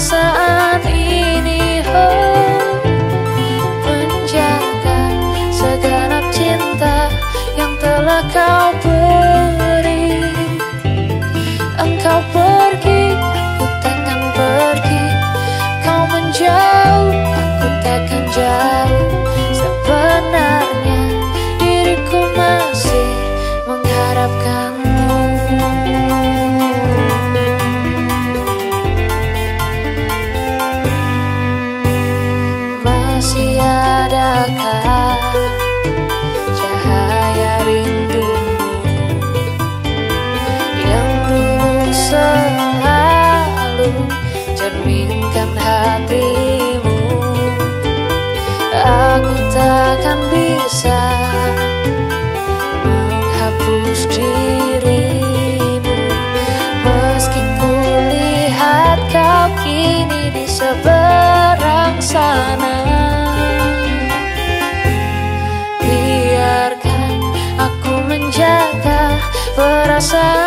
saat ini oh, Menjaga segala cinta yang telah kau akan bisa menghapus dirimu. Meski kulihat kau kini di seberang sana biarkan aku menjaga perasaan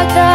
like that